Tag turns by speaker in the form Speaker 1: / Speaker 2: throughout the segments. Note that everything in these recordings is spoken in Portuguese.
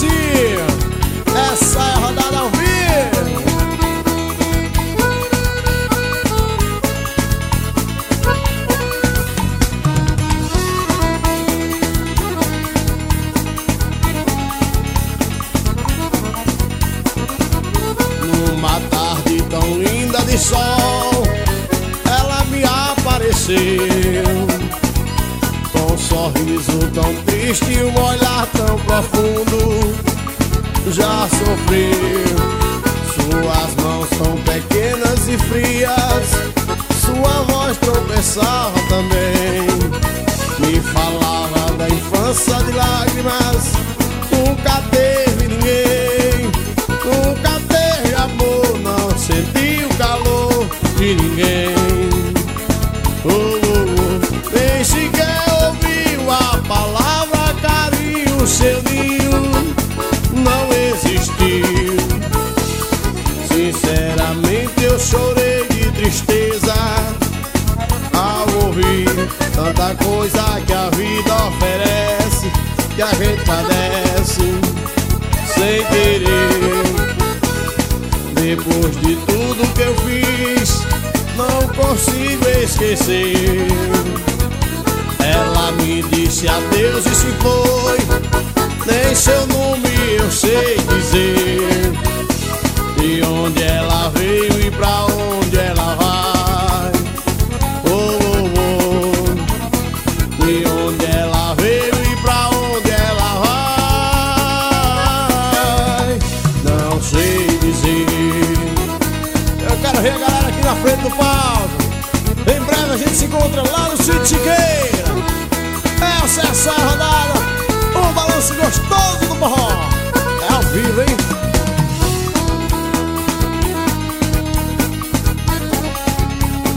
Speaker 1: Brasil. Essa é a rodada ao vivo. Numa tarde tão linda de sol, ela me apareceu. Com um sorriso tão triste e um olhar tão profundo, já sofreu. Suas mãos tão pequenas e frias, sua voz tropeçava também. Me falava da infância de lágrimas, nunca teve ninguém. Nunca teve amor, não senti o calor de ninguém. Oh, oh, oh. Ouviu a palavra carinho, seu ninho tanta coisa que a vida oferece, que a gente padece sem querer. Depois de tudo que eu fiz, não consigo esquecer. Ela me disse adeus e se foi. Nem seu nome eu sei dizer. De onde ela veio e pra onde Chiqueira. Essa é essa rodada. Um balanço gostoso do forró. É ao vivo, hein?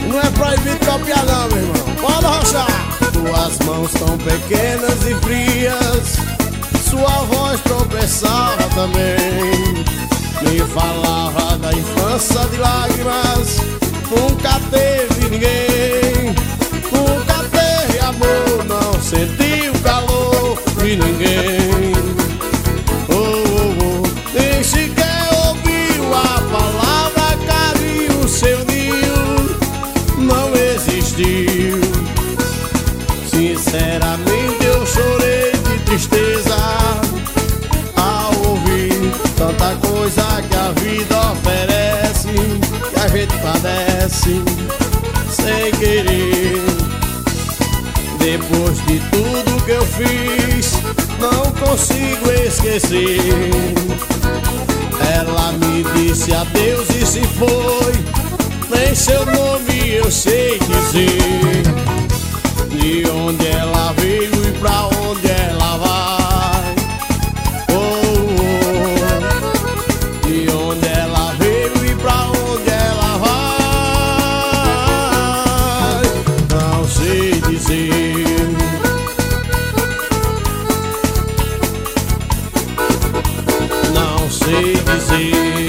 Speaker 1: Não é proibido copiar não, meu irmão. Pode rochar. Suas mãos tão pequenas e frias. Sua voz tropeçava também. Me falava da infância de lágrimas. Tanta coisa que a vida oferece, que a gente padece sem querer. Depois de tudo que eu fiz, não consigo esquecer. Ela me disse adeus e se foi. Nem seu nome eu sei dizer. De onde ela veio 你